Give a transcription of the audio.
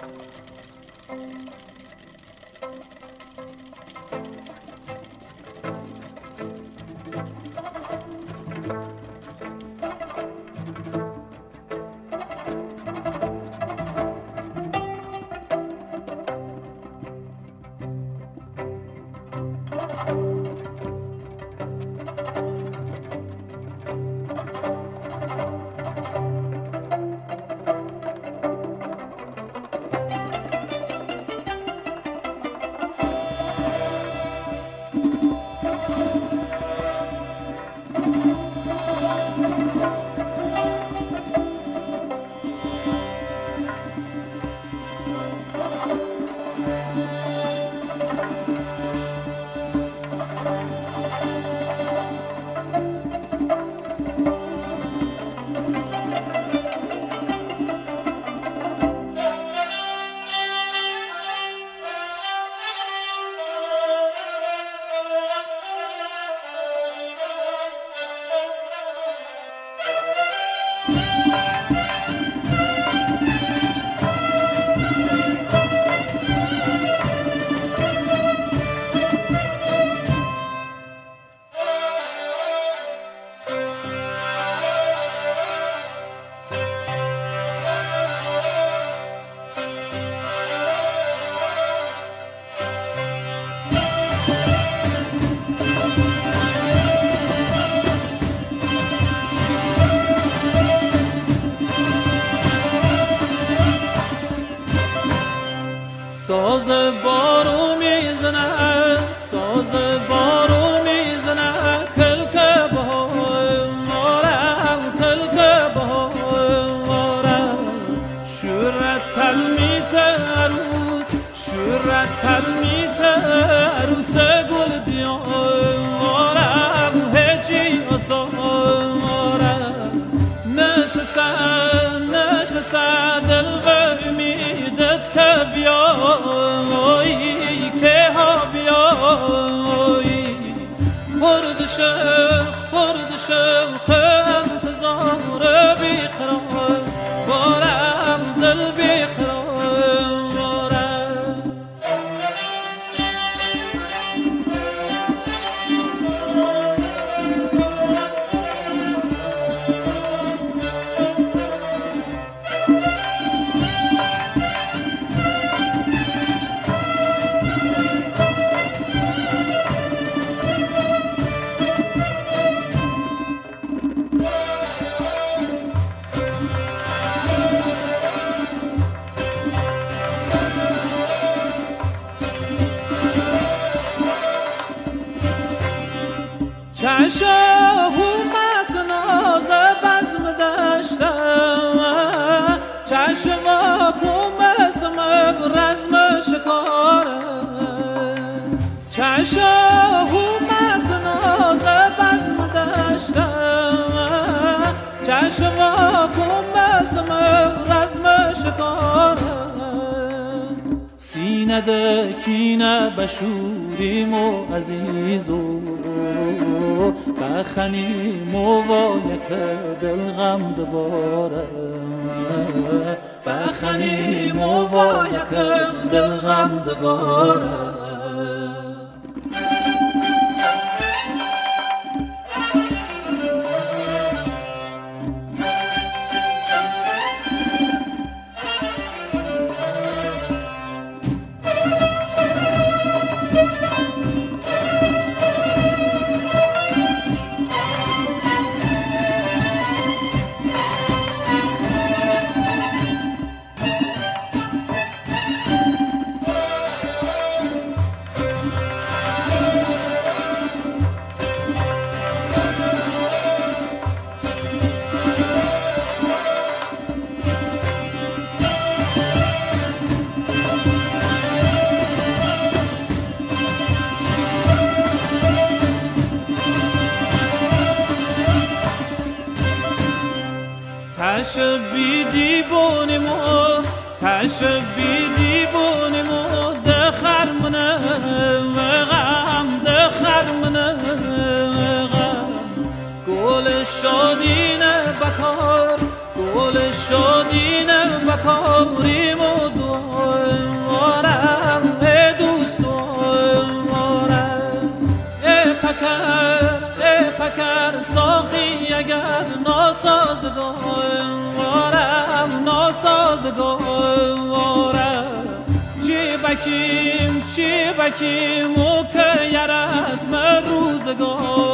Música ساز بارو می‌زنه ساز بارو می‌زنه. کلک با مارم کلک با مارم شور تل میتروس شور تل میتروس گل دیارم آره، هیچی آسارم آره. نشست نشست دل غمیدت که بیار شیخ پرد شوق انتظار بیقرار چشم کم اسم رزم شکاره. چشم کم از ناز بزم دشتم چشم کم اسم رزم شکاره. نده کینه بشوریم و عزیز و بخنیم و وایک دل غم دوباره. بخنیم و وایک دل غم دوباره. تشو بیدی بونمو دخر منه و غم دخر منه غم گل شادین بکار گل شادین بکاریم و دوام مارم ای دوست مارم ای پکر ای پکر ساخی اگر ناسازگارم ناسازگارم چی بکیم چی بکیم؟ و که یرسم روزگارم